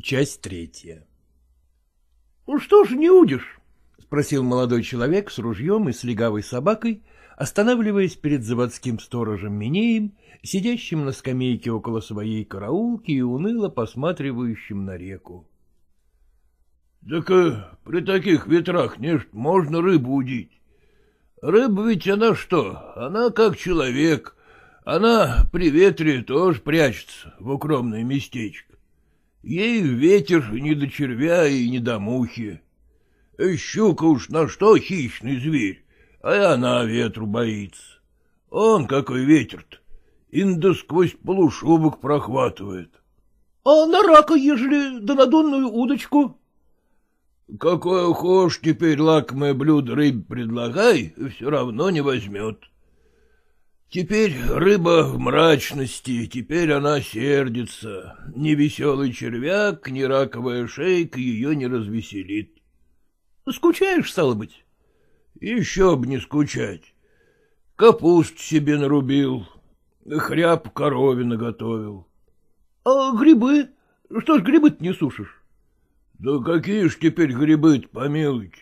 Часть третья. «Ну — Что ж не удишь? — спросил молодой человек с ружьем и с легавой собакой, останавливаясь перед заводским сторожем Минеем, сидящим на скамейке около своей караулки и уныло посматривающим на реку. — Так э, при таких ветрах не можно рыбу удить. Рыба ведь она что? Она как человек. Она при ветре тоже прячется в укромное местечко. Ей ветер ни до червя и ни до мухи. Щука уж на что хищный зверь, а и она ветру боится. Он какой ветер-то, инда сквозь полушубок прохватывает. — А на рака, ежели да на донную удочку? — Какое хошь теперь лакомое блюдо рыб предлагай, все равно не возьмет. Теперь рыба в мрачности, теперь она сердится. Ни веселый червяк, ни раковая шейка ее не развеселит. — Скучаешь, стало быть? — Еще б не скучать. Капуст себе нарубил, хряб корове наготовил. — А грибы? Что ж грибы не сушишь? — Да какие ж теперь грибы помилуйте.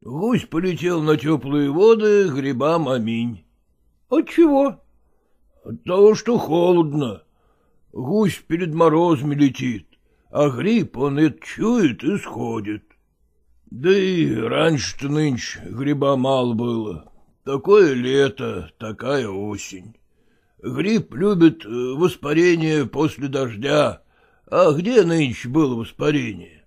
Гусь полетел на теплые воды, грибам аминь. — Отчего? — От того, что холодно. Гусь перед морозами летит, а гриб он это чует и сходит. Да и раньше-то нынче гриба мало было. Такое лето, такая осень. Гриб любит э, воспарение после дождя. А где нынче было воспарение?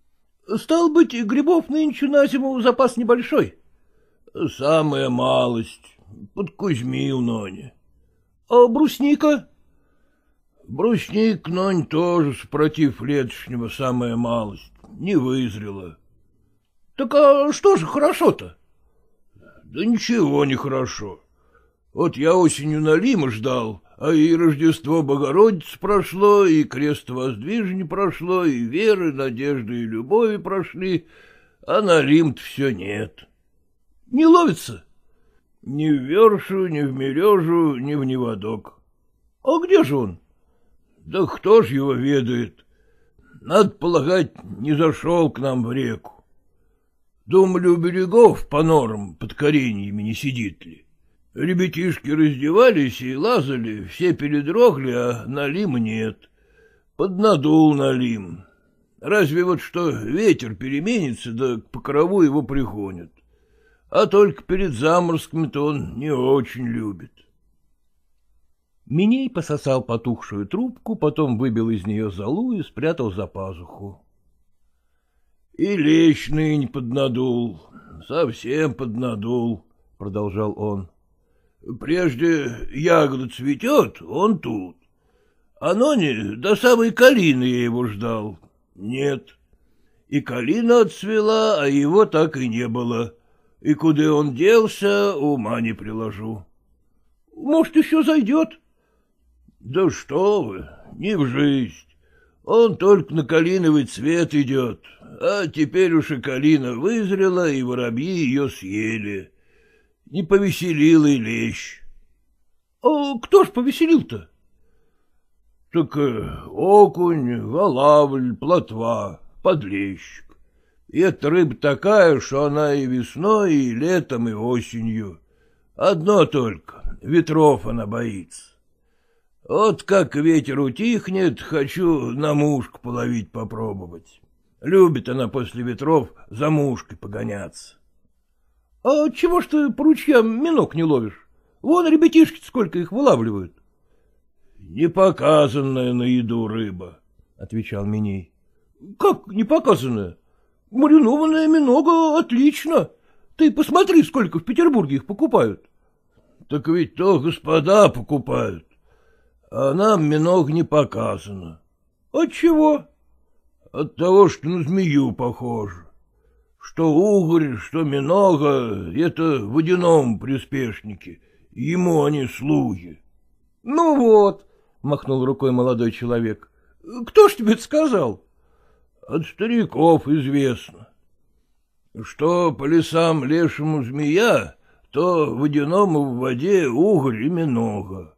— Стал быть, грибов нынче на зиму запас небольшой? — Самая малость под Кузьмил, Ноне. — А брусника? — Брусник, Нонь, тоже, спротив летошнего, самая малость, не вызрела. — Так а что же хорошо-то? — Да ничего не хорошо. Вот я осенью на Лима ждал, а и Рождество Богородицы прошло, и крест воздвижения прошло, и веры, надежды и любови прошли, а на Лим все нет. — Не ловится? — ни в вершу, ни в мережу, ни в неводок. — А где же он? — Да кто ж его ведает? Надо полагать, не зашел к нам в реку. Думали, у берегов по норам под кореньями не сидит ли. Ребятишки раздевались и лазали, все передрогли, а налима нет. Поднадул налим. Разве вот что ветер переменится, да к покрову его пригонят а только перед заморскими-то он не очень любит. Миней пососал потухшую трубку, потом выбил из нее золу и спрятал за пазуху. — И лещ нынь поднадул, совсем поднадул, — продолжал он. — Прежде ягода цветет, он тут. А ноне до самой калины я его ждал. Нет. И калина отцвела, а его так и не было. — и куда он делся, ума не приложу. — Может, еще зайдет? — Да что вы, не в жизнь. Он только на калиновый цвет идет, а теперь уж и калина вызрела, и воробьи ее съели. Не повеселил и лещ. — А кто ж повеселил-то? — Так э, окунь, голавль, плотва, подлещик. И эта рыба такая, что она и весной, и летом, и осенью. Одно только — ветров она боится. Вот как ветер утихнет, хочу на мушку половить попробовать. Любит она после ветров за мушкой погоняться. — А чего ж ты по ручьям минок не ловишь? Вон ребятишки сколько их вылавливают. — Непоказанная на еду рыба, — отвечал Миней. — Как непоказанная? Маринованная минога отлично. Ты посмотри, сколько в Петербурге их покупают. — Так ведь то господа покупают. А нам миног не показано. — Отчего? — От того, что на змею похоже. Что угорь, что минога — это водяном приспешнике. Ему они слуги. — Ну вот, — махнул рукой молодой человек. — Кто ж тебе это сказал? — от стариков известно. Что по лесам лешему змея, то водяному в воде уголь и минога.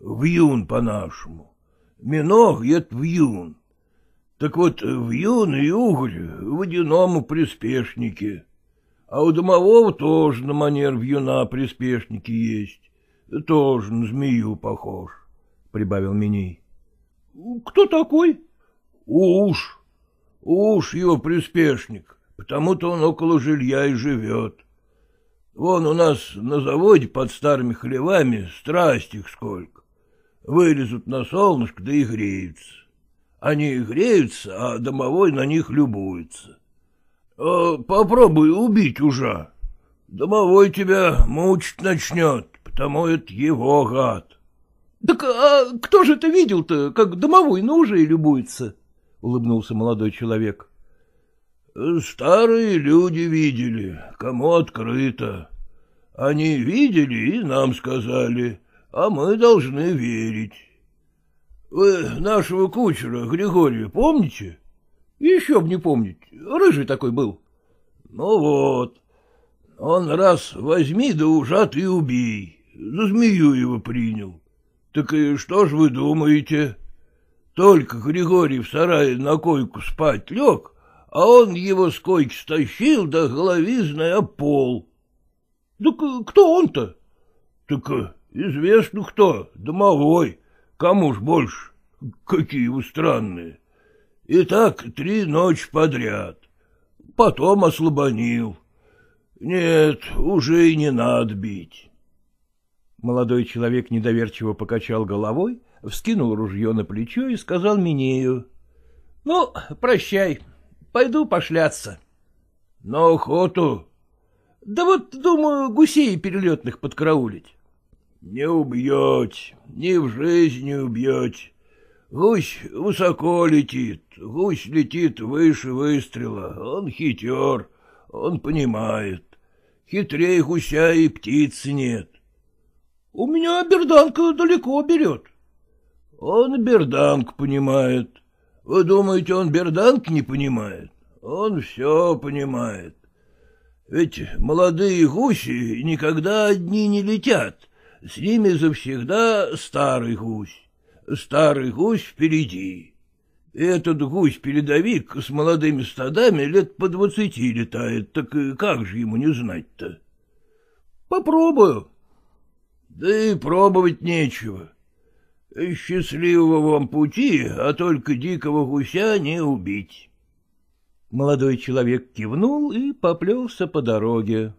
Вьюн по-нашему. Миног — это вьюн. Так вот, в юный уголь водяному приспешнике, а у домового тоже на манер вьюна приспешники есть, тоже на змею похож, — прибавил Миней. — Кто такой? — Уж, уж его приспешник, потому-то он около жилья и живет. Вон у нас на заводе под старыми хлевами страсть их сколько. Вылезут на солнышко, да и греются. Они греются, а домовой на них любуется. А попробуй убить уже. Домовой тебя мучить начнет, потому это его гад. — Так а кто же это видел-то, как домовой на уже любуется? — улыбнулся молодой человек. Старые люди видели, кому открыто. Они видели и нам сказали, а мы должны верить. Вы нашего кучера Григория помните? Еще б не помнить, рыжий такой был. Ну вот, он раз возьми да ужат и убей, за змею его принял. Так и что ж вы думаете? Только Григорий в сарае на койку спать лег, а он его с койки стащил до головизной о пол. — Так кто он-то? — Так известно кто, домовой, кому ж больше, какие вы странные. И так три ночи подряд. Потом ослабонил. Нет, уже и не надо бить. Молодой человек недоверчиво покачал головой, вскинул ружье на плечо и сказал Минею. — Ну, прощай, Пойду пошляться. — На охоту? — Да вот, думаю, гусей перелетных подкараулить. — Не убьете, ни в жизни убьете. Гусь высоко летит, гусь летит выше выстрела, он хитер, он понимает. Хитрее гуся и птицы нет. — У меня берданка далеко берет. — Он берданку понимает, вы думаете, он берданки не понимает? Он все понимает. Ведь молодые гуси никогда одни не летят, с ними завсегда старый гусь. Старый гусь впереди. Этот гусь-передовик с молодыми стадами лет по двадцати летает, так как же ему не знать-то? Попробую. Да и пробовать нечего. Счастливого вам пути, а только дикого гуся не убить. Молодой человек кивнул и поплелся по дороге.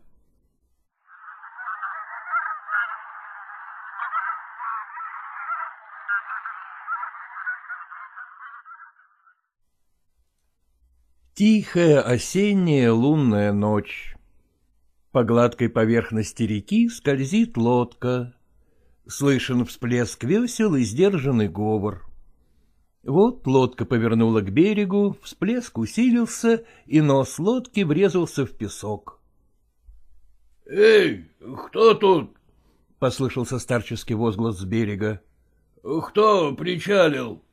Тихая осенняя лунная ночь. По гладкой поверхности реки скользит лодка. Слышен всплеск весел и сдержанный говор. Вот лодка повернула к берегу, всплеск усилился, и нос лодки врезался в песок. — Эй, кто тут? — послышался старческий возглас с берега. — Кто причалил?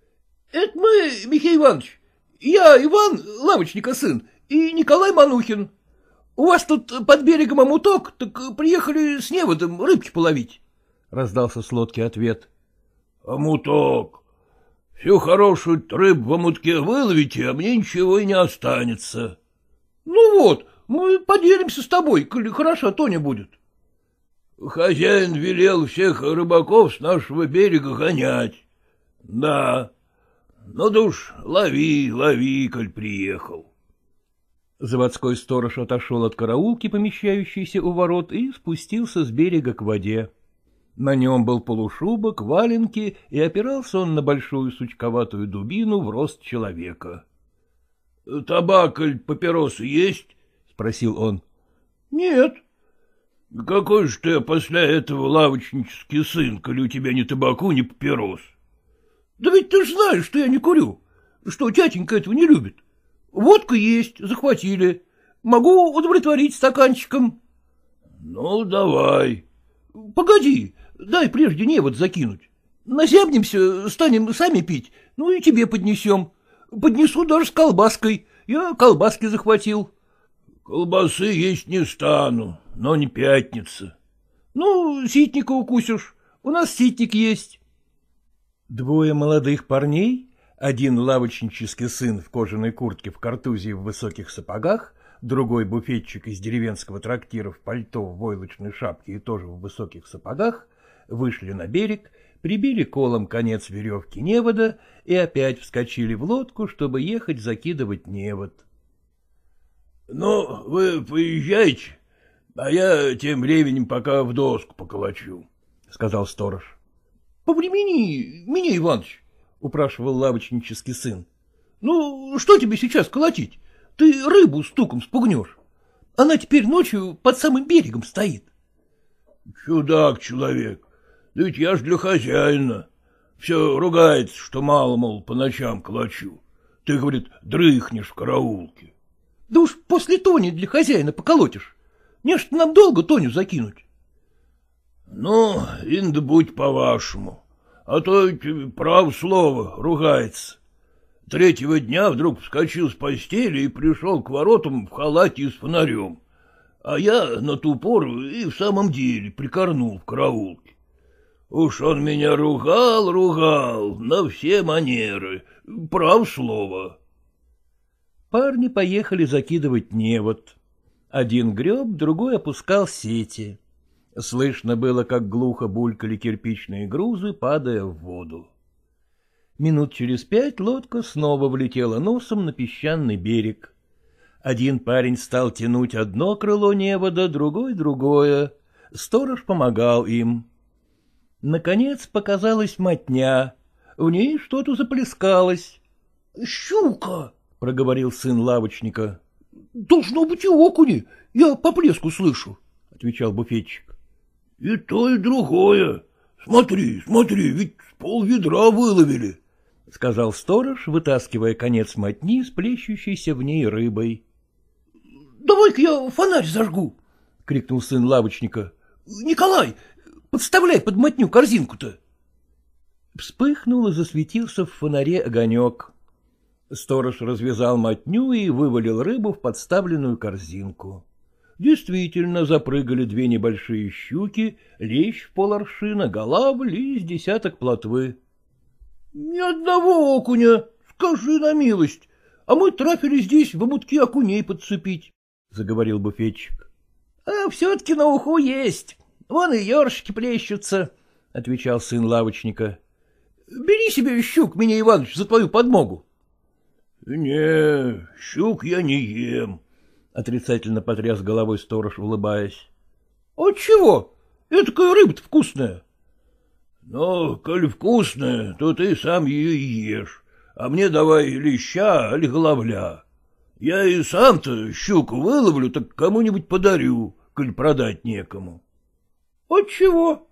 — Это мы, Михей Иванович. Я Иван, лавочника сын, и Николай Манухин. У вас тут под берегом омуток, так приехали с неводом рыбки половить. — раздался с лодки ответ. — Омуток. Всю хорошую рыбу в омутке выловите, а мне ничего и не останется. — Ну вот, мы поделимся с тобой, коли хороша то не будет. Хозяин велел всех рыбаков с нашего берега гонять. Да. Ну да уж, лови, лови, коль приехал. Заводской сторож отошел от караулки, помещающейся у ворот, и спустился с берега к воде. На нем был полушубок, валенки, и опирался он на большую сучковатую дубину в рост человека. — Табак или папиросы есть? — спросил он. — Нет. — Какой же ты после этого лавочнический сын, коли у тебя ни табаку, ни папирос? — Да ведь ты ж знаешь, что я не курю, что тятенька этого не любит. Водка есть, захватили. Могу удовлетворить стаканчиком. — Ну, давай. — Погоди, Дай прежде невод закинуть. Назябнемся, станем сами пить, ну и тебе поднесем. Поднесу даже с колбаской. Я колбаски захватил. Колбасы есть не стану, но не пятница. Ну, ситника укусишь. У нас ситник есть. Двое молодых парней Один лавочнический сын в кожаной куртке в картузе и в высоких сапогах, другой буфетчик из деревенского трактира в пальто, в войлочной шапке и тоже в высоких сапогах, вышли на берег, прибили колом конец веревки невода и опять вскочили в лодку, чтобы ехать закидывать невод. — Ну, вы поезжайте, а я тем временем пока в доску поколочу, — сказал сторож. — Повремени, меня, Иваныч, — упрашивал лавочнический сын. — Ну, что тебе сейчас колотить? Ты рыбу стуком спугнешь. Она теперь ночью под самым берегом стоит. — Чудак человек, да ведь я ж для хозяина. Все ругается, что мало, мол, по ночам колочу. Ты, говорит, дрыхнешь в караулке. — Да уж после Тони для хозяина поколотишь. Не что нам долго Тоню закинуть. — Ну, инда будь по-вашему а то прав слово, ругается. Третьего дня вдруг вскочил с постели и пришел к воротам в халате с фонарем, а я на ту пору и в самом деле прикорнул в караулке. Уж он меня ругал, ругал, на все манеры, прав слово. Парни поехали закидывать невод. Один греб, другой опускал сети. Слышно было, как глухо булькали кирпичные грузы, падая в воду. Минут через пять лодка снова влетела носом на песчаный берег. Один парень стал тянуть одно крыло невода, другой — другое. Сторож помогал им. Наконец показалась мотня. В ней что-то заплескалось. — Щука! — проговорил сын лавочника. — Должно быть и окуни, я по плеску слышу, — отвечал буфетчик. — И то, и другое. Смотри, смотри, ведь пол ведра выловили, — сказал сторож, вытаскивая конец мотни с плещущейся в ней рыбой. — Давай-ка я фонарь зажгу, — крикнул сын лавочника. — Николай, подставляй под мотню корзинку-то. Вспыхнул и засветился в фонаре огонек. Сторож развязал мотню и вывалил рыбу в подставленную корзинку. Действительно запрыгали две небольшие щуки, лещ в поларшина, голавль и с десяток плотвы. — Ни одного окуня, скажи на милость, а мы трафили здесь в омутки окуней подцепить, — заговорил буфетчик. — А все-таки на уху есть, вон и ершики плещутся, — отвечал сын лавочника. — Бери себе щук, меня Иванович, за твою подмогу. — Не, щук я не ем, — отрицательно потряс головой сторож, улыбаясь. — Отчего? Этакая рыба-то вкусная. — Ну, коль вкусная, то ты сам ее и ешь, а мне давай леща или головля. Я и сам-то щуку выловлю, так кому-нибудь подарю, коль продать некому. — Отчего?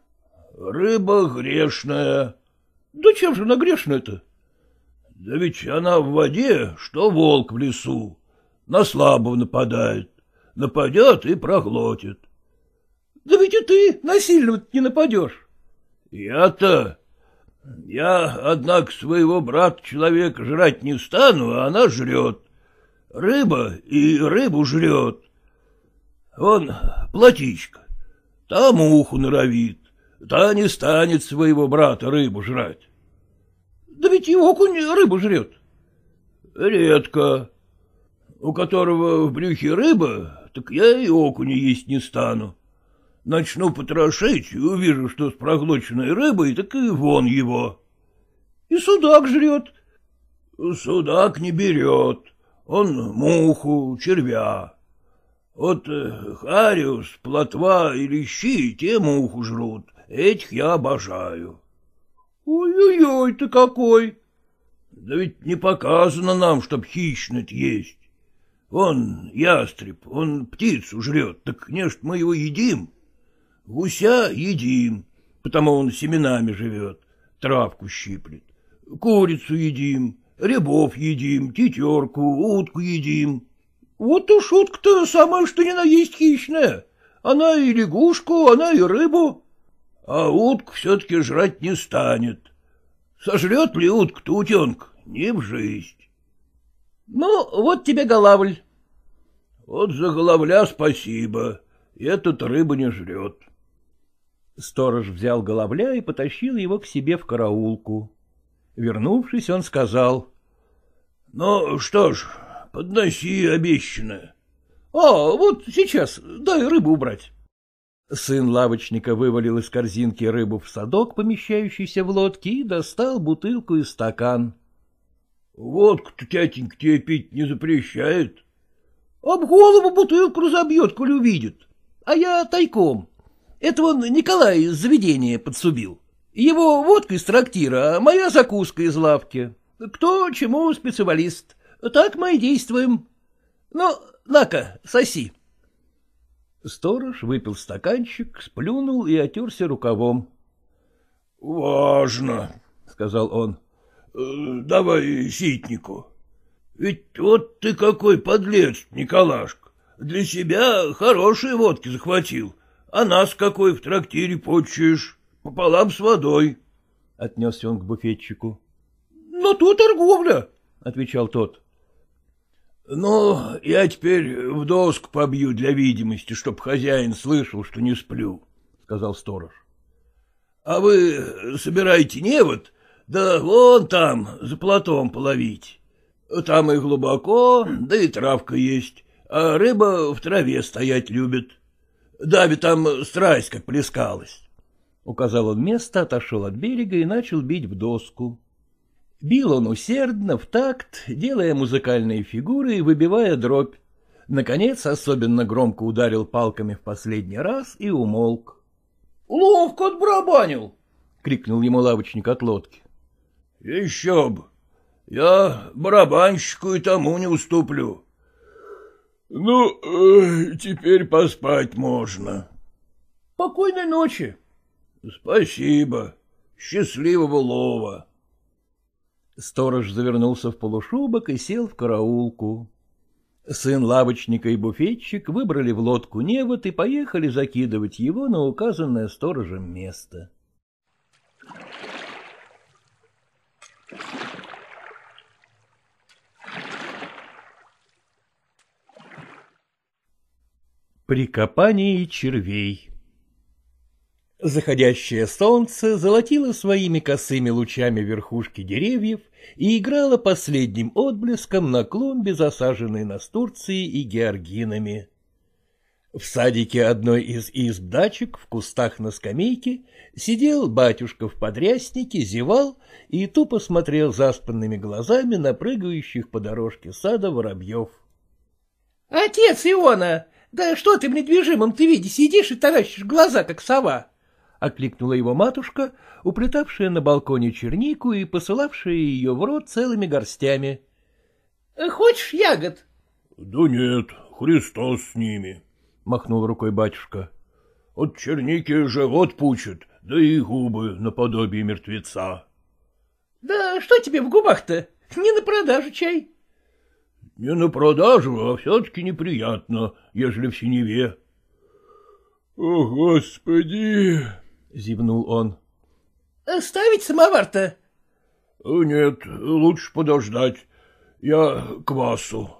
— Рыба грешная. — Да чем же она грешная-то? — Да ведь она в воде, что волк в лесу на слабого нападает. Нападет и проглотит. — Да ведь и ты насильно не нападешь. — Я-то... Я, однако, своего брата человека жрать не стану, а она жрет. Рыба и рыбу жрет. Вон платичка, та муху норовит, та не станет своего брата рыбу жрать. — Да ведь и окунь рыбу жрет. — Редко у которого в брюхе рыба, так я и окуня есть не стану. Начну потрошить увижу, что с проглоченной рыбой, так и вон его. И судак жрет. Судак не берет, он муху, червя. Вот э, хариус, плотва и лещи те муху жрут, этих я обожаю. Ой-ой-ой, ты какой! Да ведь не показано нам, чтоб хищный есть. Он ястреб, он птицу жрет, так не ж мы его едим. Гуся едим, потому он семенами живет, травку щиплет. Курицу едим, рябов едим, тетерку, утку едим. Вот уж утка-то самое, что ни на есть хищная. Она и лягушку, она и рыбу. А утку все-таки жрать не станет. Сожрет ли утка-то утенка? Не в жизнь. Ну, вот тебе голавль. Вот за головля спасибо. Этот рыба не жрет. Сторож взял головля и потащил его к себе в караулку. Вернувшись, он сказал. — Ну, что ж, подноси обещанное. — А, вот сейчас, дай рыбу убрать. Сын лавочника вывалил из корзинки рыбу в садок, помещающийся в лодке, и достал бутылку и стакан. — Водку-то тятенька тебе пить не запрещает. — Об голову бутылку разобьет, коли увидит. А я тайком. Это он Николай из заведения подсубил. Его водка из трактира, а моя закуска из лавки. Кто чему специалист. Так мы и действуем. Ну, на-ка, соси. Сторож выпил стаканчик, сплюнул и отерся рукавом. — Важно, — сказал он. «Э, — Давай ситнику. Ведь вот ты какой подлец, Николашка. Для себя хорошие водки захватил, а нас какой в трактире почуешь, пополам с водой. Отнесся он к буфетчику. — Но тут торговля, — отвечал тот. Ну, я теперь в доску побью для видимости, чтоб хозяин слышал, что не сплю, — сказал сторож. — А вы собирайте невод, да вон там, за платом половить. Там и глубоко, да и травка есть, а рыба в траве стоять любит. Дави там страсть как плескалась. Указал он место, отошел от берега и начал бить в доску. Бил он усердно, в такт, делая музыкальные фигуры и выбивая дробь. Наконец, особенно громко ударил палками в последний раз и умолк. — Ловко отбарабанил! — крикнул ему лавочник от лодки. — Еще бы! Я барабанщику и тому не уступлю. Ну, э, теперь поспать можно. — Покойной ночи. — Спасибо. Счастливого лова. Сторож завернулся в полушубок и сел в караулку. Сын лавочника и буфетчик выбрали в лодку невод и поехали закидывать его на указанное сторожем место. При копании червей Заходящее солнце золотило своими косыми лучами верхушки деревьев и играло последним отблеском на клумбе, засаженной настурцией и георгинами. В садике одной из изб дачек, в кустах на скамейке, сидел батюшка в подряснике, зевал и тупо смотрел заспанными глазами на прыгающих по дорожке сада воробьев. — Отец Иона, да что ты в недвижимом ты виде сидишь и таращишь глаза, как сова? — окликнула его матушка, уплетавшая на балконе чернику и посылавшая ее в рот целыми горстями. — Хочешь ягод? — Да нет, Христос с ними, — махнул рукой батюшка. — От черники живот пучит, да и губы наподобие мертвеца. — Да что тебе в губах-то? Не на продажу чай. — Не на продажу, а все-таки неприятно, ежели в синеве. — О, Господи! — зевнул он. — Ставить самовар-то? — Нет, лучше подождать. Я квасу.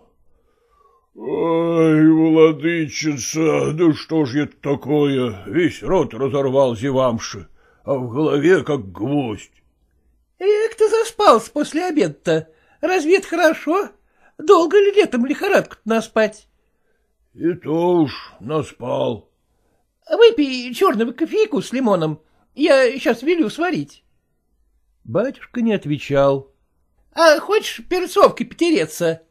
— Ой, владычица, да что ж это такое? Весь рот разорвал зевамши, а в голове как гвоздь. — Эх, ты заспался после обеда-то. Разве это хорошо? Долго ли летом лихорадку-то наспать? — И то уж наспал. Выпей черного кофейку с лимоном. Я сейчас велю сварить. Батюшка не отвечал. — А хочешь перцовкой потереться?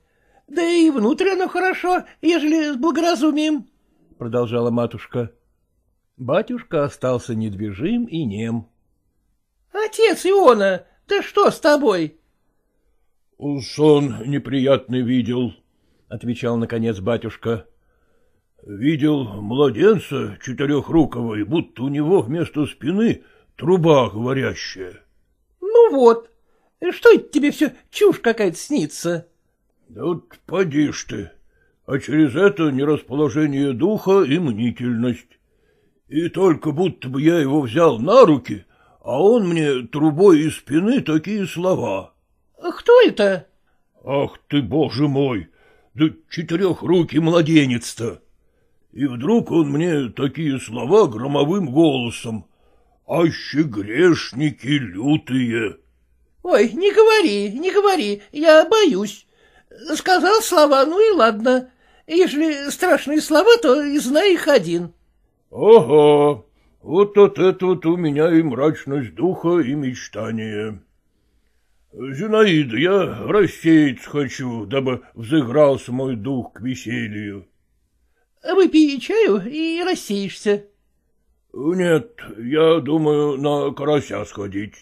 Да и внутрь оно хорошо, ежели с благоразумием, — продолжала матушка. Батюшка остался недвижим и нем. — Отец Иона, да что с тобой? — Сон неприятный видел, — отвечал наконец батюшка. Видел младенца четырехрукого, и будто у него вместо спины труба говорящая. — Ну вот, что это тебе все чушь какая-то снится? — Да вот поди ж ты, а через это нерасположение духа и мнительность. И только будто бы я его взял на руки, а он мне трубой из спины такие слова. — Кто это? — Ах ты, боже мой, да четырехрукий младенец-то! И вдруг он мне такие слова громовым голосом. «Аще грешники лютые!» — Ой, не говори, не говори, я боюсь. Сказал слова, ну и ладно. Если страшные слова, то и знай их один. — Ага, вот от это вот у меня и мрачность духа, и мечтание. Зинаида, я рассеяться хочу, дабы взыгрался мой дух к веселью. — Выпей чаю и рассеешься. — Нет, я думаю на карася сходить.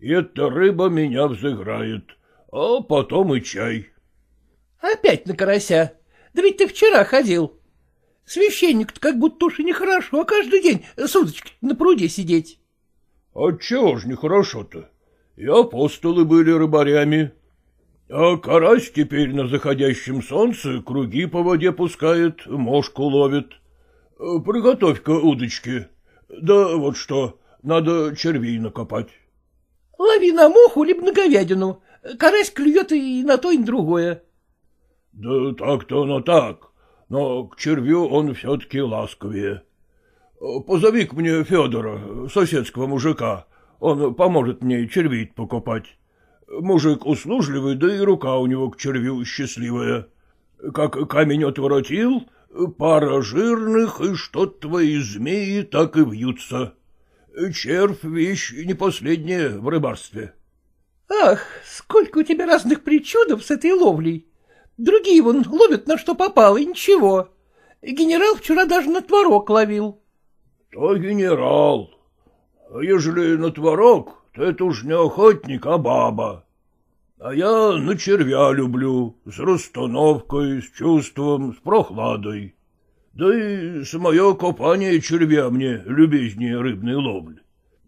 Эта рыба меня взыграет, а потом и чай. — Опять на карася? Да ведь ты вчера ходил. Священник-то как будто уж и нехорошо, а каждый день с на пруде сидеть. — Отчего ж нехорошо-то? И апостолы были рыбарями. А карась теперь на заходящем солнце круги по воде пускает, мошку ловит. Приготовь-ка удочки. Да вот что, надо червей накопать. — Лови на муху либо на говядину. Карась клюет и на то, и на другое. — Да так-то оно так, но к червю он все-таки ласковее. позови к мне Федора, соседского мужика, он поможет мне червей покупать. Мужик услужливый, да и рука у него к червю счастливая. Как камень отворотил, пара жирных, и что твои змеи так и вьются. Червь — вещь не последняя в рыбарстве. — Ах, сколько у тебя разных причудов с этой ловлей! Другие вон ловят на что попало, и ничего. Генерал вчера даже на творог ловил. — То генерал. А ежели на творог, это уж не охотник, а баба. А я на червя люблю, с расстановкой, с чувством, с прохладой. Да и самое копание червя мне любезнее рыбной ловли.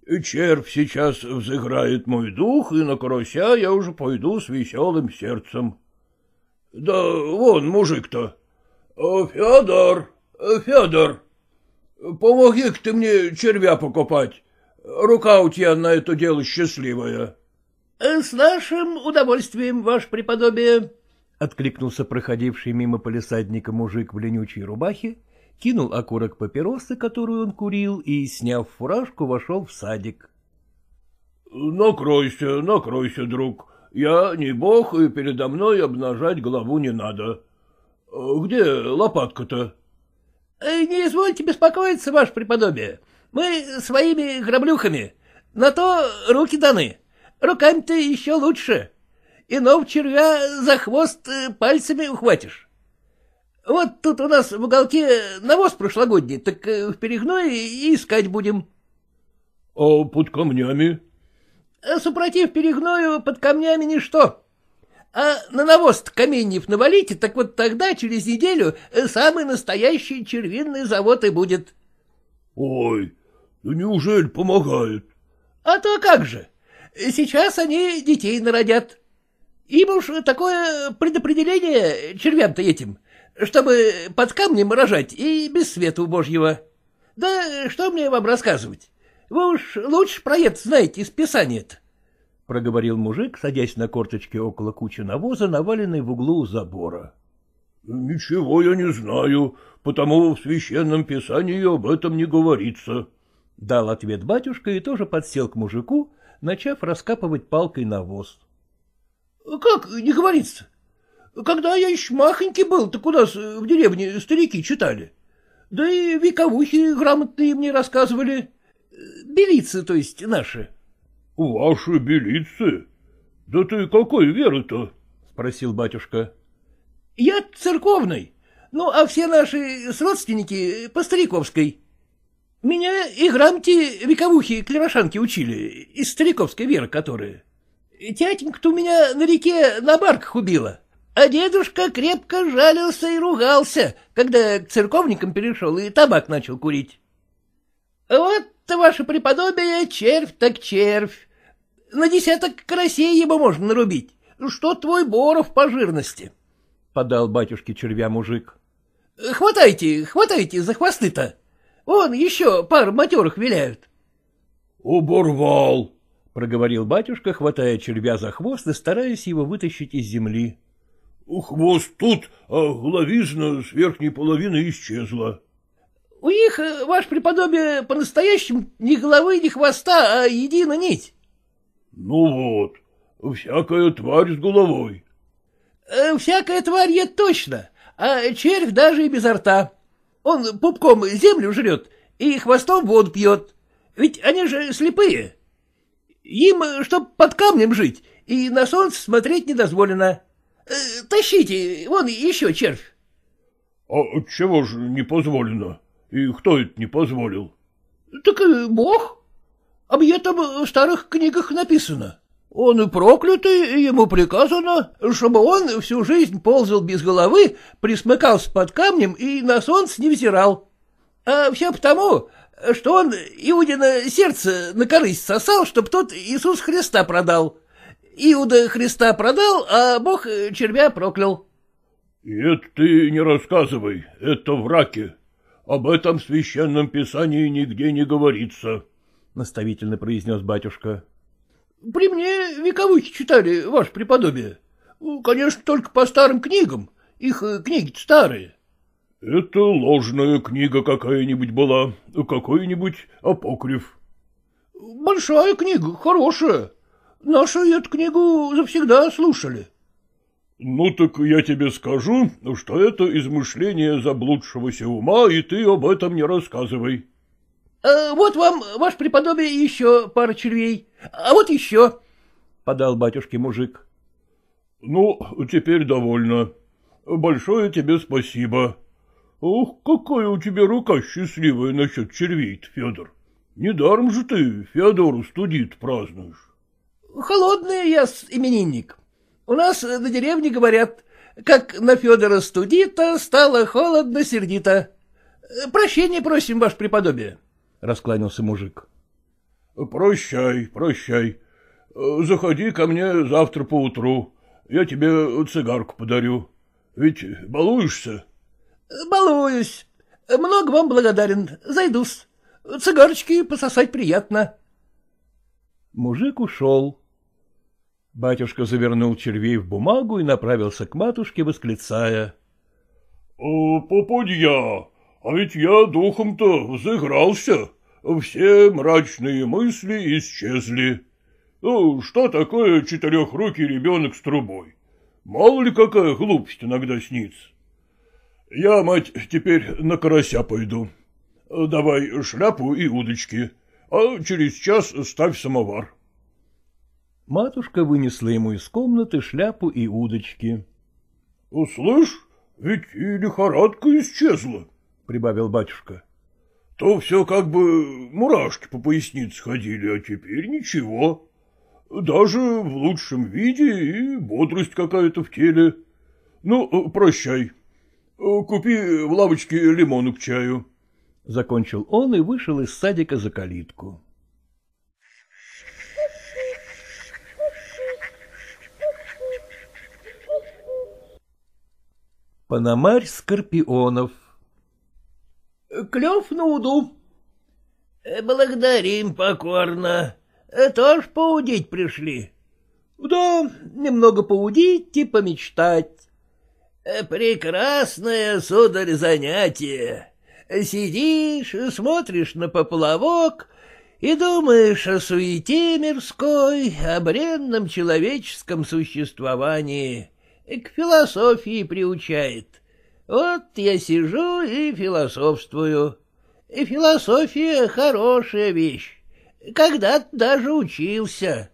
И червь сейчас взыграет мой дух, и на карася я уже пойду с веселым сердцем. Да вон мужик-то. Федор, Федор, помоги-ка ты мне червя покопать. Рука у тебя на это дело счастливая. — С нашим удовольствием, ваше преподобие, — откликнулся проходивший мимо полисадника мужик в ленючей рубахе, кинул окурок папиросы, которую он курил, и, сняв фуражку, вошел в садик. — Накройся, накройся, друг. Я не бог, и передо мной обнажать голову не надо. Где лопатка-то? — Не извольте беспокоиться, ваше преподобие. Мы своими граблюхами. На то руки даны. Руками-то еще лучше. Иного червя за хвост э, пальцами ухватишь. Вот тут у нас в уголке навоз прошлогодний, так э, в перегной и искать будем. — А под камнями? А — Супротив перегною под камнями ничто. А на навоз каменьев навалите, так вот тогда через неделю э, самый настоящий червинный завод и будет. — Ой, да неужели помогает? — А то как же. Сейчас они детей народят. Им уж такое предопределение червям-то этим, чтобы под камнем рожать и без свету божьего. Да что мне вам рассказывать? Вы уж лучше про это знаете из писания-то. — проговорил мужик, садясь на корточки около кучи навоза, наваленной в углу у забора. — Ничего я не знаю, потому в священном писании об этом не говорится, — дал ответ батюшка и тоже подсел к мужику, начав раскапывать палкой навоз. — Как не говорится? Когда я еще махонький был, так у нас в деревне старики читали. Да и вековухи грамотные мне рассказывали. Белицы, то есть, наши. — Ваши белицы? Да ты какой веры-то? — спросил батюшка. — Я церковный, ну, а все наши родственники по стариковской. Меня и грамоте вековухи клерошанки учили, из стариковской веры которые. Тятенька-то у меня на реке на барках убила, а дедушка крепко жалился и ругался, когда к церковникам перешел и табак начал курить. Вот, ваше преподобие, червь так червь. На десяток карасей его можно нарубить. Что твой Боров по жирности? — подал батюшке червя мужик. — Хватайте, хватайте за хвосты-то. Вон еще пар матерых виляют. — Оборвал, — проговорил батюшка, хватая червя за хвост и стараясь его вытащить из земли. — Хвост тут, а головизна с верхней половины исчезла. — У них, э, ваше преподобие, по-настоящему ни головы, ни хвоста, а единая нить. — Ну вот, — Всякая тварь с головой. Э, — Всякая тварь это точно, а червь даже и без рта. Он пупком землю жрет и хвостом воду пьет. Ведь они же слепые. Им, чтоб под камнем жить, и на солнце смотреть не дозволено. Э, тащите, вон еще червь. — А чего же не позволено? И кто это не позволил? — Так э, бог. Об этом в старых книгах написано. Он и проклятый, ему приказано, чтобы он всю жизнь ползал без головы, присмыкался под камнем и на солнце не взирал. А все потому, что он Иудина сердце на корысть сосал, чтоб тот Иисус Христа продал. Иуда Христа продал, а Бог червя проклял. — Это ты не рассказывай, это враки. Об этом в священном писании нигде не говорится, — наставительно произнес батюшка. — При мне вековухи читали, ваше преподобие. Конечно, только по старым книгам. Их э, книги старые. — Это ложная книга какая-нибудь была, какой-нибудь апокриф. — Большая книга, хорошая. Нашу эту книгу завсегда слушали. — Ну так я тебе скажу, что это измышление заблудшегося ума, и ты об этом не рассказывай. А вот вам, ваше преподобие, еще пара червей. А вот еще, — подал батюшке мужик. — Ну, теперь довольно. Большое тебе спасибо. Ох, какая у тебя рука счастливая насчет червей Федор. Недаром же ты Феодору студит празднуешь. — Холодный я именинник. У нас на деревне говорят, как на Федора студита, стало холодно-сердито. Прощение просим, ваше преподобие. —— раскланялся мужик. — Прощай, прощай. Заходи ко мне завтра поутру. Я тебе цигарку подарю. Ведь балуешься? — Балуюсь. Много вам благодарен. Зайдусь. Цигарочки пососать приятно. Мужик ушел. Батюшка завернул червей в бумагу и направился к матушке, восклицая. — Попадья, а ведь я духом-то взыгрался, все мрачные мысли исчезли. Ну, что такое четырехрукий ребенок с трубой? Мало ли какая глупость иногда снится. Я, мать, теперь на карася пойду. Давай шляпу и удочки, а через час ставь самовар. Матушка вынесла ему из комнаты шляпу и удочки. — Слышь, ведь и лихорадка исчезла. — прибавил батюшка. — То все как бы мурашки по пояснице ходили, а теперь ничего. Даже в лучшем виде и бодрость какая-то в теле. Ну, прощай. Купи в лавочке лимону к чаю. Закончил он и вышел из садика за калитку. Пономарь Скорпионов — Клев на уду. — Благодарим покорно. Э, тоже поудить пришли. — Да, немного поудить и помечтать. Э, — Прекрасное, сударь, занятие. Сидишь, смотришь на поплавок и думаешь о суете мирской, о бренном человеческом существовании. К философии приучает. Вот я сижу и философствую. И философия — хорошая вещь. Когда-то даже учился.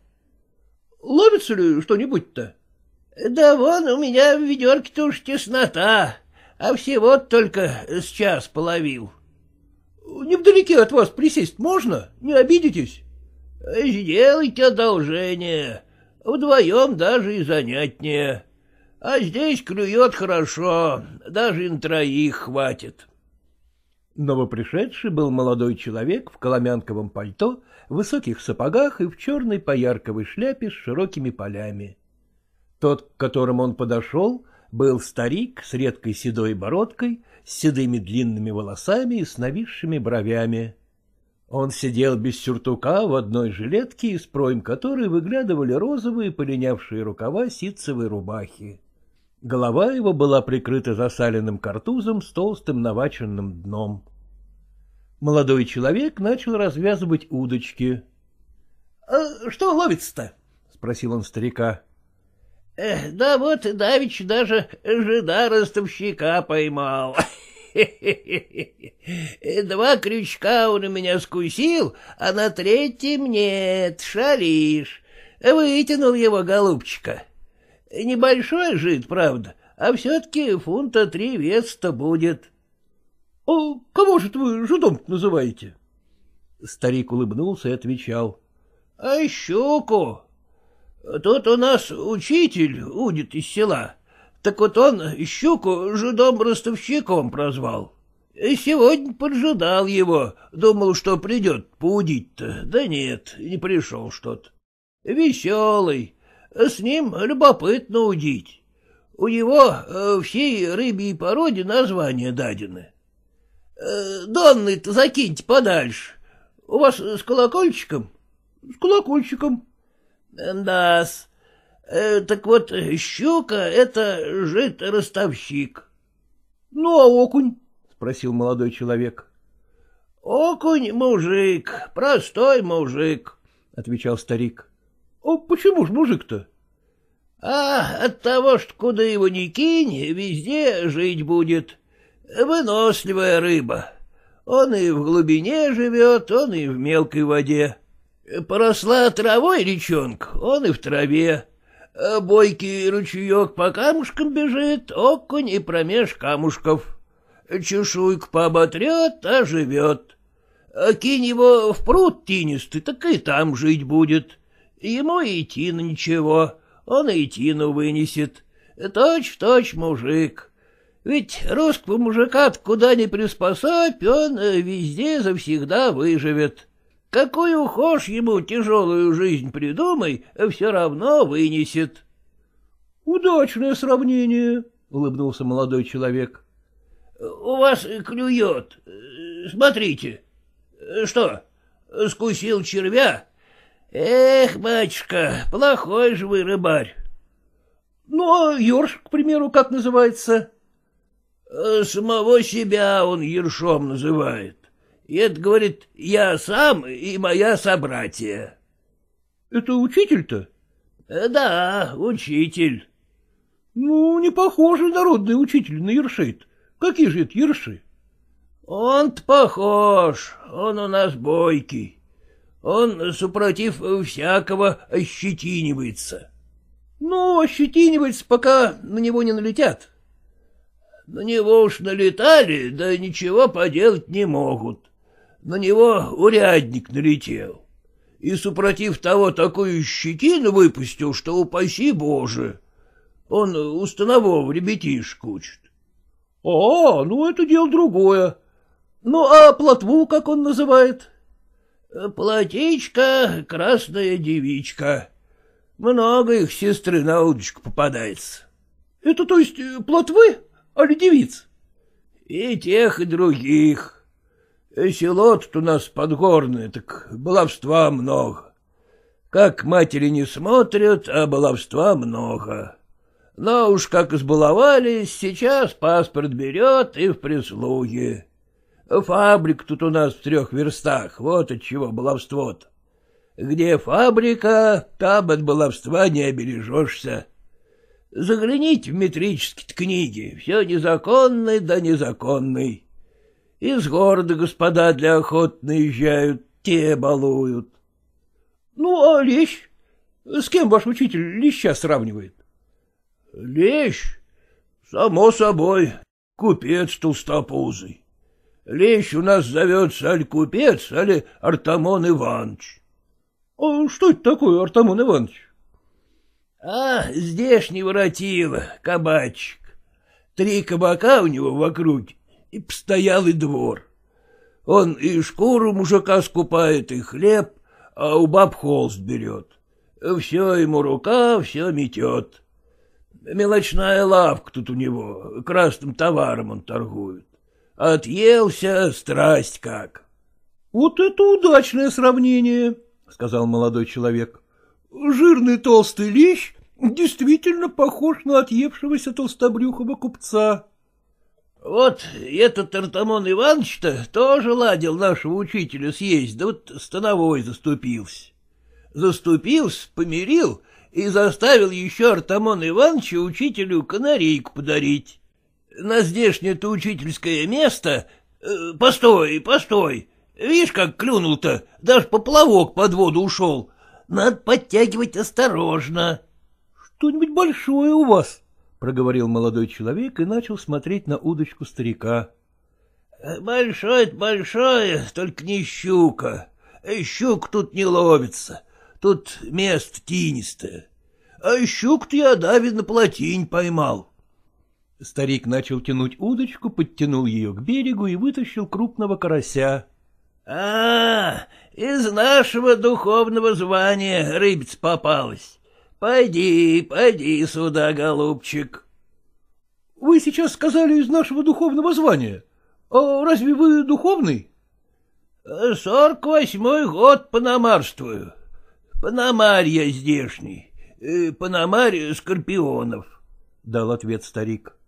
Ловится ли что-нибудь-то? Да вон у меня в ведерке-то уж теснота, а всего только с час половил. Невдалеке от вас присесть можно? Не обидитесь? Сделайте одолжение. Вдвоем даже и занятнее. А здесь клюет хорошо, даже на троих хватит. Новопришедший был молодой человек в коломянковом пальто, в высоких сапогах и в черной поярковой шляпе с широкими полями. Тот, к которому он подошел, был старик с редкой седой бородкой, с седыми длинными волосами и с нависшими бровями. Он сидел без сюртука в одной жилетке, из проем которой выглядывали розовые полинявшие рукава ситцевой рубахи. Голова его была прикрыта засаленным картузом с толстым наваченным дном. Молодой человек начал развязывать удочки. — А что ловится-то? — спросил он старика. — Да вот Давич даже жида ростовщика поймал. Два крючка он у меня скусил, а на третьем нет, шалишь. Вытянул его голубчика. Небольшой жид, правда, а все-таки фунта три вес-то будет. — А кого же вы жидом называете? Старик улыбнулся и отвечал. — А щуку. Тут у нас учитель удит из села. Так вот он щуку жидом-ростовщиком прозвал. Сегодня поджидал его, думал, что придет поудить-то, да нет, не пришел что-то. Веселый, с ним любопытно удить. У него э, всей рыбьей породе названия дадены. Э, Донный-то закиньте подальше. У вас с колокольчиком? С колокольчиком. Да-с. Э, так вот, щука — это жид-ростовщик. — Ну, а окунь? — спросил молодой человек. — Окунь — мужик, простой мужик, — отвечал старик. — А почему ж мужик-то? — А от того, что куда его ни кинь, везде жить будет. Выносливая рыба. Он и в глубине живет, он и в мелкой воде. Поросла травой речонка, он и в траве. Бойкий ручеек по камушкам бежит, окунь и промеж камушков. Чешуйку пооботрет, а живет. Кинь его в пруд тинистый, так и там жить будет. Ему и тина ничего, он и тину вынесет. Точь-в-точь мужик. Ведь русского мужика куда ни приспособь, он везде завсегда выживет. Какую хошь ему тяжелую жизнь придумай, все равно вынесет. — Удачное сравнение, — улыбнулся молодой человек. — У вас клюет. Смотрите. Что, скусил червя? Эх, батюшка, плохой же вы рыбарь. — Ну, а ерш, к примеру, как называется? — Самого себя он ершом называет. И это, говорит, я сам и моя собратья. — Это учитель-то? Э, — Да, учитель. — Ну, не похожий народный учитель на ершит. Какие же это ерши? — Он-то похож, он у нас бойкий. Он, супротив всякого, ощетинивается. — Ну, ощетинивается, пока на него не налетят. — На него уж налетали, да ничего поделать не могут на него урядник налетел. И, супротив того, такую щетину выпустил, что упаси Боже. Он у станового ребятишек учит. — А, ну это дело другое. Ну, а плотву как он называет? — Плотичка, красная девичка. Много их сестры на удочку попадается. — Это то есть плотвы, али девиц? — И тех, и других. Село тут у нас подгорное, так баловства много. Как матери не смотрят, а баловства много. Но уж как избаловались, сейчас паспорт берет и в прислуге. Фабрик тут у нас в трех верстах, вот от чего баловство-то. Где фабрика, там от баловства не обережешься. Загляните в метрические книги, все незаконный да незаконный. Из города господа для охот наезжают, те балуют. — Ну, а лещ? С кем ваш учитель леща сравнивает? — Лещ? Само собой, купец толстопузый. Лещ у нас зовется аль купец, али Артамон Иванович. — А что это такое, Артамон Иванович? — А, здешний воротила, кабачик. Три кабака у него вокруг, и постоялый двор. Он и шкуру мужика скупает, и хлеб, а у баб холст берет. Все ему рука, все метет. Мелочная лавка тут у него, красным товаром он торгует. Отъелся, страсть как. — Вот это удачное сравнение, — сказал молодой человек. — Жирный толстый лещ действительно похож на отъевшегося толстобрюхого купца. Вот этот Артамон Иванович-то тоже ладил нашего учителя съесть, да вот становой заступился. Заступился, помирил и заставил еще Артамона Ивановича учителю канарейку подарить. На здешнее-то учительское место... Э, постой, постой, видишь, как клюнул-то, даже поплавок под воду ушел. Надо подтягивать осторожно. — Что-нибудь большое у вас, — проговорил молодой человек и начал смотреть на удочку старика. — Большое-то большое, только не щука. Щук тут не ловится. Тут место тинистое. А щук-то я дави на плотинь поймал. Старик начал тянуть удочку, подтянул ее к берегу и вытащил крупного карася. — А, из нашего духовного звания рыбец попалась. Пойди, пойди сюда, голубчик. — Вы сейчас сказали из нашего духовного звания. А разве вы духовный? — Сорок восьмой год пономарствую. Пономарь я здешний. Э, Пономарь Скорпионов, — дал ответ старик. —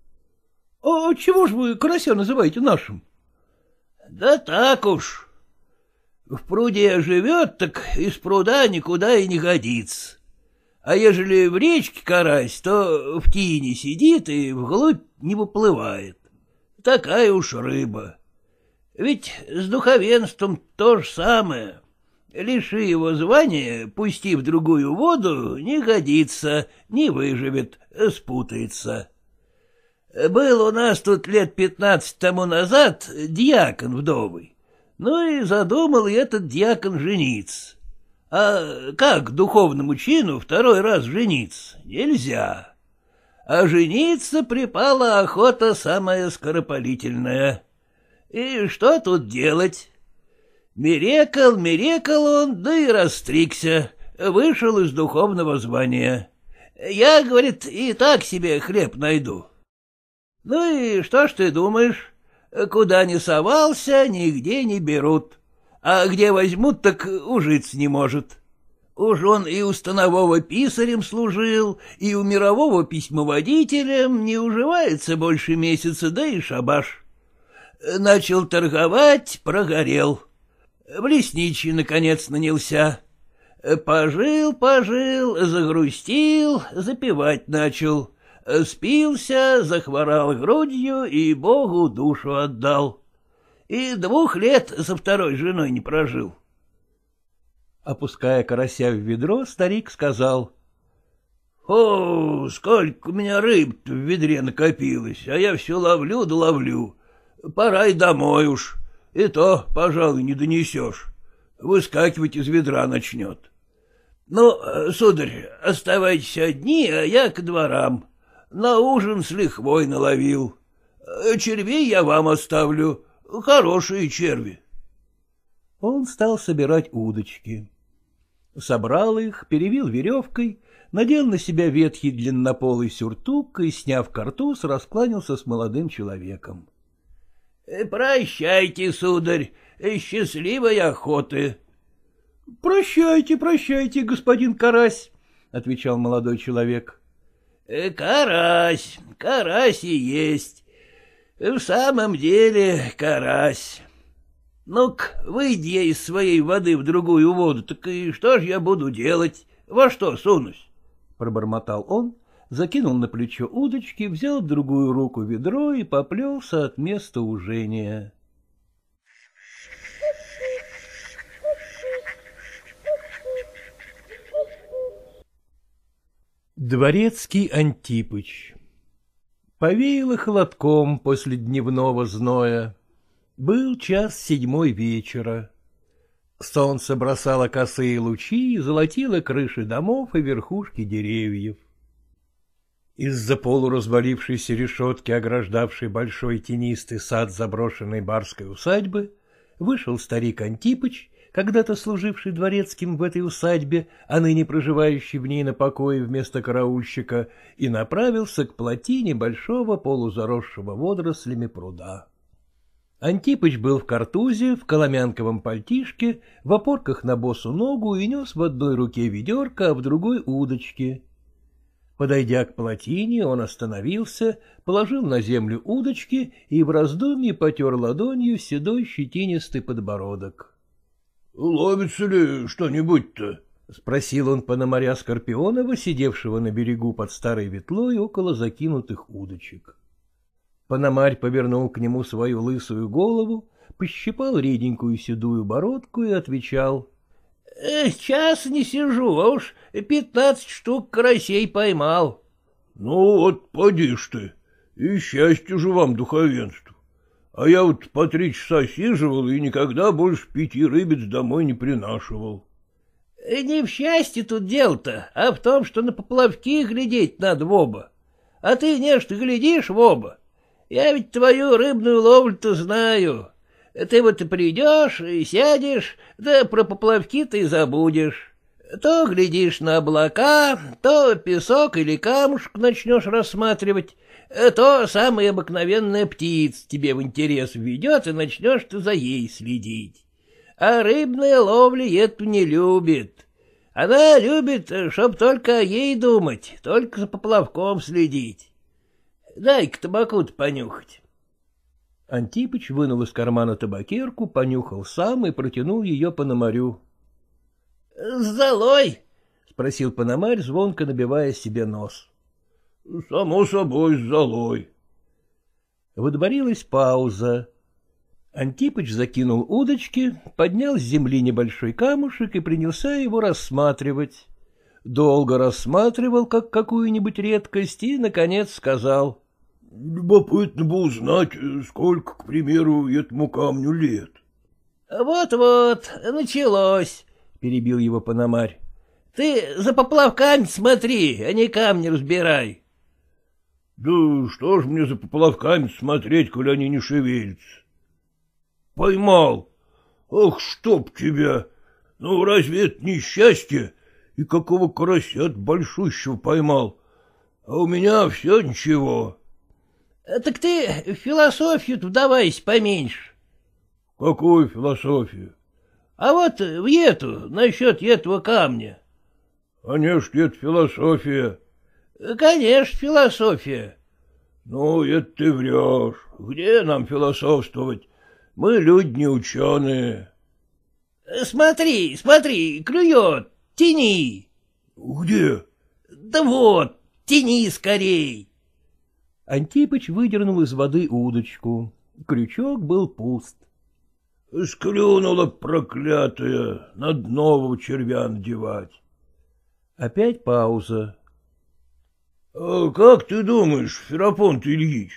А чего ж вы карася называете нашим? — Да так уж. В пруде живет, так из пруда никуда и не годится. А ежели в речке карась, то в тине сидит и вглубь не выплывает. Такая уж рыба. Ведь с духовенством то же самое. Лиши его звания, пусти в другую воду, не годится, не выживет, спутается. Был у нас тут лет пятнадцать тому назад дьякон вдовый. Ну и задумал и этот дьякон жениться. А как духовному чину второй раз жениться? Нельзя. А жениться припала охота самая скоропалительная. И что тут делать? Мерекал, мерекал он, да и растригся, вышел из духовного звания. Я, говорит, и так себе хлеб найду. Ну и что ж ты думаешь? Куда не совался, нигде не берут а где возьмут, так ужиться не может. Уж он и у станового писарем служил, и у мирового письмоводителем не уживается больше месяца, да и шабаш. Начал торговать, прогорел. В лесничий, наконец, нанялся. Пожил, пожил, загрустил, запивать начал. Спился, захворал грудью и Богу душу отдал и двух лет со второй женой не прожил. Опуская карася в ведро, старик сказал. — О, сколько у меня рыб в ведре накопилось, а я все ловлю да ловлю. Пора и домой уж, и то, пожалуй, не донесешь. Выскакивать из ведра начнет. Ну, сударь, оставайтесь одни, а я к дворам. На ужин с лихвой наловил. Червей я вам оставлю, Хорошие черви. Он стал собирать удочки. Собрал их, перевил веревкой, надел на себя ветхий длиннополый сюртук и, сняв картуз, раскланялся с молодым человеком. «Э, — Прощайте, сударь, счастливой охоты. — Прощайте, прощайте, господин Карась, — отвечал молодой человек. «Э, — Карась, карась и есть. В самом деле, карась. Ну-ка, выйди я из своей воды в другую воду, так и что ж я буду делать? Во что сунусь? Пробормотал он, закинул на плечо удочки, взял в другую руку ведро и поплелся от места ужения. Дворецкий Антипыч Повеяло холодком после дневного зноя. Был час седьмой вечера. Солнце бросало косые лучи и золотило крыши домов и верхушки деревьев. Из-за полуразвалившейся решетки, ограждавшей большой тенистый сад заброшенной барской усадьбы, вышел старик Антипыч когда-то служивший дворецким в этой усадьбе, а ныне проживающий в ней на покое вместо караульщика, и направился к плотине большого полузаросшего водорослями пруда. Антипыч был в картузе, в коломянковом пальтишке, в опорках на босу ногу и нес в одной руке ведерко, а в другой — удочки. Подойдя к плотине, он остановился, положил на землю удочки и в раздумье потер ладонью седой щетинистый подбородок. — Ловится ли что-нибудь-то? — спросил он пономаря Скорпионова, сидевшего на берегу под старой ветлой около закинутых удочек. Пономарь повернул к нему свою лысую голову, пощипал реденькую седую бородку и отвечал. «Э, — Час не сижу, а уж пятнадцать штук карасей поймал. — Ну вот, поди ж ты, и счастье же вам, духовенству. А я вот по три часа сиживал и никогда больше пяти рыбец домой не принашивал. — Не в счастье тут дело-то, а в том, что на поплавки глядеть надо в оба. А ты, не что глядишь в оба. Я ведь твою рыбную ловлю-то знаю. Ты вот придешь и сядешь, да про поплавки ты забудешь. То глядишь на облака, то песок или камушек начнешь рассматривать, то самая обыкновенная птица тебе в интерес введет, и начнешь ты за ей следить. А рыбная ловля эту не любит. Она любит, чтоб только ей думать, только за поплавком следить. Дай-ка табаку-то понюхать. Антипыч вынул из кармана табакерку, понюхал сам и протянул ее Пономарю. — С золой? — спросил Пономарь, звонко набивая себе нос. — Само собой, с золой. Выдворилась пауза. Антипыч закинул удочки, поднял с земли небольшой камушек и принялся его рассматривать. Долго рассматривал, как какую-нибудь редкость, и, наконец, сказал. Любопытно бы узнать, сколько, к примеру, этому камню лет. Вот — Вот-вот, началось, — перебил его Пономарь. — Ты за поплавками смотри, а не камни разбирай. — Да что ж мне за поплавками смотреть, коли они не шевелятся? — Поймал. Ах, чтоб тебя! Ну, разве это не счастье? И какого карася большущего поймал? А у меня все ничего. — Так ты философию-то вдавайся поменьше. — Какую философию? — А вот в эту, насчет этого камня. — Конечно, это философия. — Конечно, философия. — Ну, это ты врешь. Где нам философствовать? Мы люди не ученые. — Смотри, смотри, клюет, тяни. — Где? — Да вот, тяни скорей. Антипыч выдернул из воды удочку. Крючок был пуст. — Склюнула проклятая, над нового червя надевать. Опять пауза. — А как ты думаешь, Ферапонт Ильич,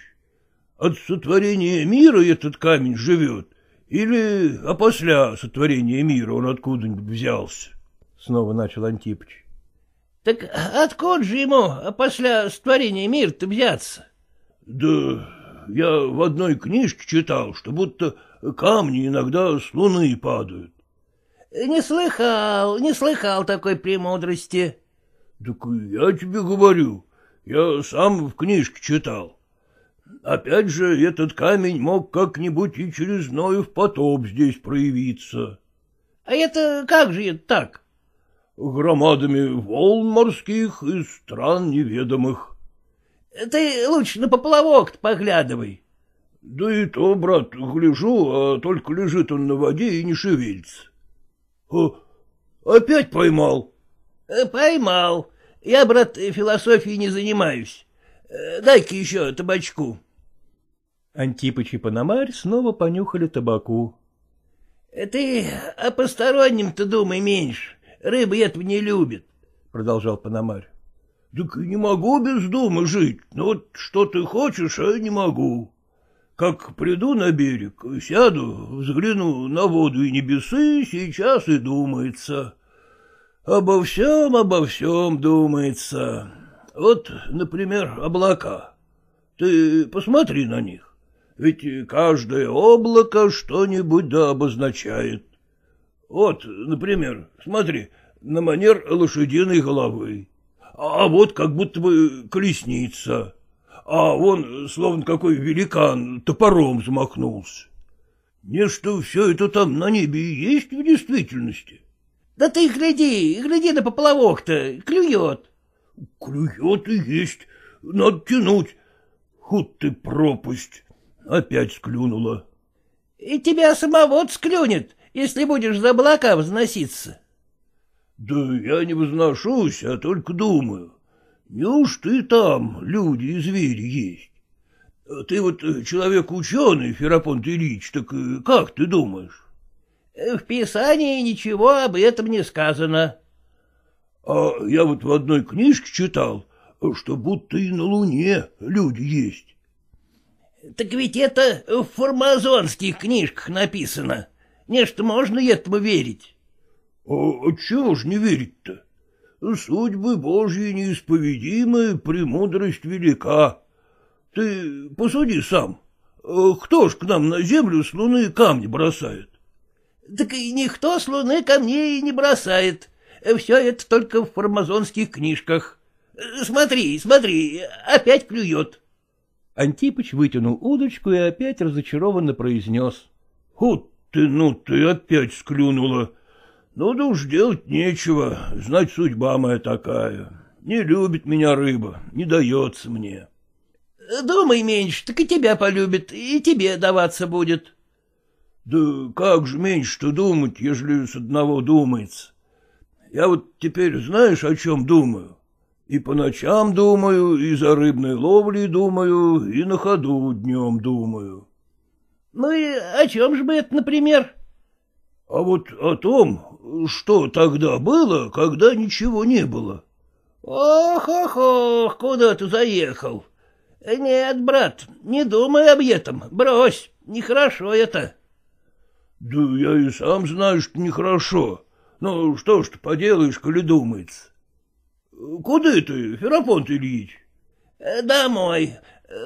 от сотворения мира этот камень живет, или опосля сотворения мира он откуда-нибудь взялся? — снова начал Антипыч. — Так откуда же ему после сотворения мира-то взяться? Да я в одной книжке читал, что будто камни иногда с луны падают. — Не слыхал, не слыхал такой премудрости. — Так я тебе говорю, я сам в книжке читал. Опять же, этот камень мог как-нибудь и через Ноев потоп здесь проявиться. — А это как же это так? — Громадами волн морских и стран неведомых. Ты лучше на поплавок поглядывай. — Да и то, брат, гляжу, а только лежит он на воде и не шевелится. Опять поймал? Э, — Поймал. Я, брат, философией не занимаюсь. Э, дай-ка еще табачку. Антипыч и Пономарь снова понюхали табаку. Э, — Ты о постороннем-то думай меньше. Рыба этого не любит, — продолжал Пономарь. Так не могу без дома жить, но вот что ты хочешь, а не могу. Как приду на берег, сяду, взгляну на воду и небесы, сейчас и думается. Обо всем, обо всем думается. Вот, например, облака. Ты посмотри на них. Ведь каждое облако что-нибудь да обозначает. Вот, например, смотри, на манер лошадиной головы а вот как будто бы колесница, а вон, словно какой великан, топором замахнулся. Нечто все это там на небе и есть в действительности. — Да ты гляди, гляди на поплавок-то, клюет. — Клюет и есть, надо тянуть. Худ ты пропасть, опять склюнула. — И тебя самого склюнет, если будешь за облака взноситься. —— Да я не возношусь, а только думаю. Неужто и там люди и звери есть? Ты вот человек ученый, Ферапонт Ильич, так как ты думаешь? — В Писании ничего об этом не сказано. — А я вот в одной книжке читал, что будто и на Луне люди есть. — Так ведь это в формазонских книжках написано. Нечто можно этому верить. — А чего ж не верить-то? Судьбы Божьи неисповедимы, премудрость велика. Ты посуди сам. Кто ж к нам на землю с луны камни бросает? — Так и никто с луны камней не бросает. Все это только в формазонских книжках. Смотри, смотри, опять клюет. Антипыч вытянул удочку и опять разочарованно произнес. — Вот ты, ну ты опять склюнула. Ну да уж делать нечего, знать судьба моя такая. Не любит меня рыба, не дается мне. — Думай меньше, так и тебя полюбит, и тебе даваться будет. — Да как же меньше-то думать, ежели с одного думается? Я вот теперь знаешь, о чем думаю? И по ночам думаю, и за рыбной ловлей думаю, и на ходу днем думаю. — Ну и о чем же бы это, например? — А вот о том, что тогда было, когда ничего не было. — Ох-ох-ох, куда ты заехал? Нет, брат, не думай об этом, брось, нехорошо это. — Да я и сам знаю, что нехорошо. Ну, что ж ты поделаешь, коли думается. — Куда ты, Ферапонт Ильич? — Домой.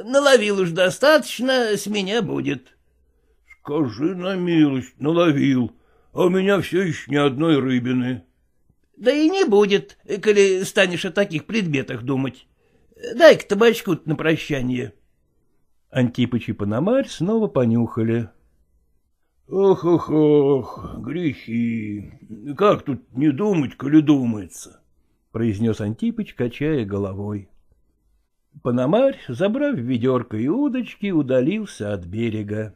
Наловил уж достаточно, с меня будет. — Скажи на милость, наловил, а у меня все еще ни одной рыбины. — Да и не будет, коли станешь о таких предметах думать. Дай-ка табачку на прощание. Антипыч и Пономарь снова понюхали. Ох, ох, ох, грехи. Как тут не думать, коли думается? — произнес Антипыч, качая головой. Пономарь, забрав ведерко и удочки, удалился от берега.